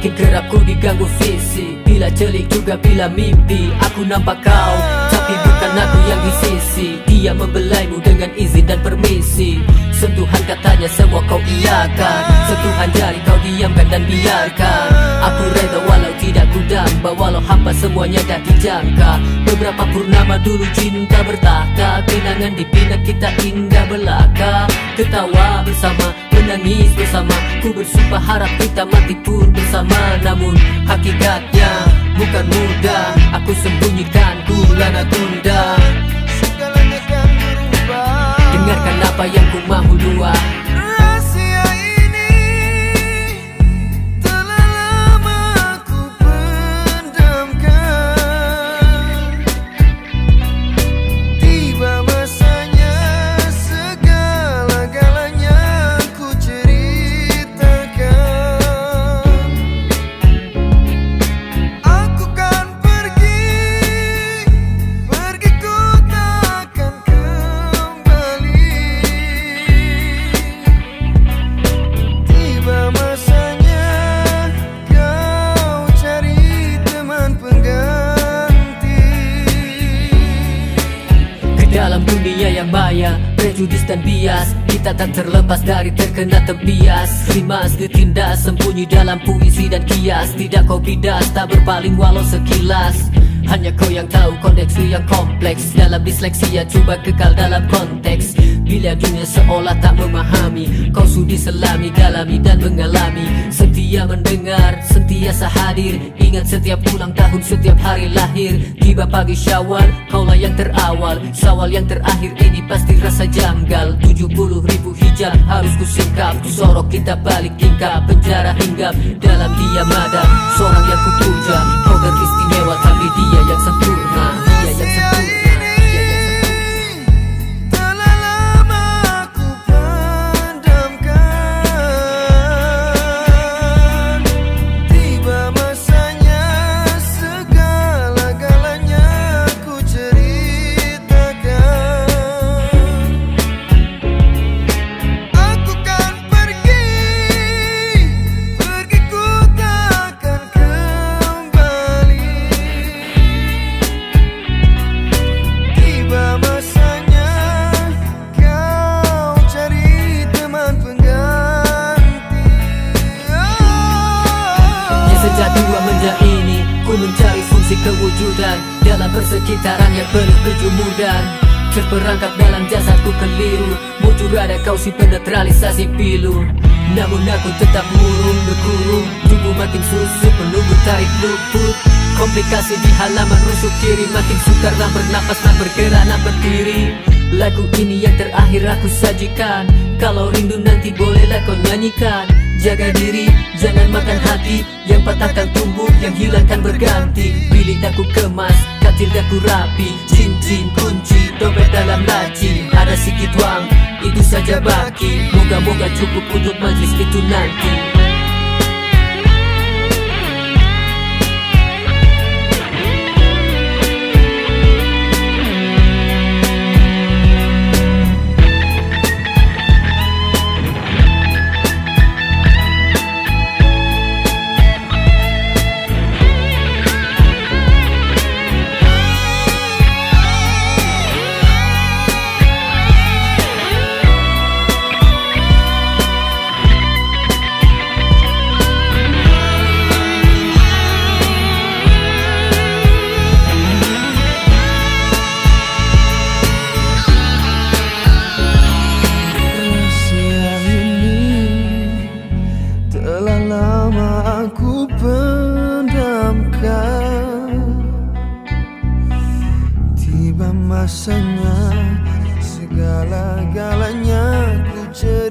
Aku diganggu fisik Bila celik juga bila mimpi Aku nampak kau. Tapi bukan aku yang di sisi Dia membelaimu dengan izin dan permisi. Sentuhan katanya semua kau iakan. Sentuhan jari kau diamkan dan biarkan. Aku reda walau tidak kudamba Walau hampa semuanya dah dijangka. Beberapa purnama dulu cinta bertahta Kenangan dipindah kita indah belaka. Ketawa bersama menangis bersama. Ku bersumpah harap kita mati pun bersama. Namun hakikatnya bukan mudah. Aku sembunyikan ku lana tunda. Segalanya kan berubah Dengarkan apa yang ku mahu luah maya, prejudis dan bias. Kita tak terlepas dari terkena tempias Rimas ditindas, sembunyi dalam puisi dan kias. Tidak kau bidas, tak berpaling walau sekilas. Hanya kau yang tahu koneksi yang kompleks. Dalam disleksia cuba kekal dalam konteks. Bila dunia seolah tak memahami. Kau sudi selami, dalami dan mengalami Setia mendengar, sentiasa hadir Ingat setiap ulang tahun, setiap hari lahir. Tiba pagi syawal, kaulah yang terawal. Sawal yang terakhir ini pasti rasa janggal. 70 ribu hijab harus ku singkap Ku sorok kita balik tingkap penjara hinggap. Dalam diam ada seorang yang ku puja Kau teristimewa tapi dia yang sempurna kewujudan Dalam persekitaran yang penuh kejumudan. Terperangkap dalam jasadku keliru Mujur ada kau si penetralisasi pilu. Namun aku tetap murung berkurung Tubuh makin susut menunggu tarik luput Komplikasi di halaman rusuk kiri Makin sukar nak bernapas, nak bergerak, nak berdiri Lagu ini yang terakhir aku sajikan. Kalau rindu nanti bolehlah kau nyanyikan. Jaga diri, jangan makan hati. Yang patahkan tumbuh, yang hilangkan berganti. Bilik dah ku kemas, katil dah ku rapi Cincin, kunci, dompet dalam laci. Ada sikit wang, itu saja baki. Moga-moga cukup untuk majlis itu nanti masanya Segala-galanya ku cerita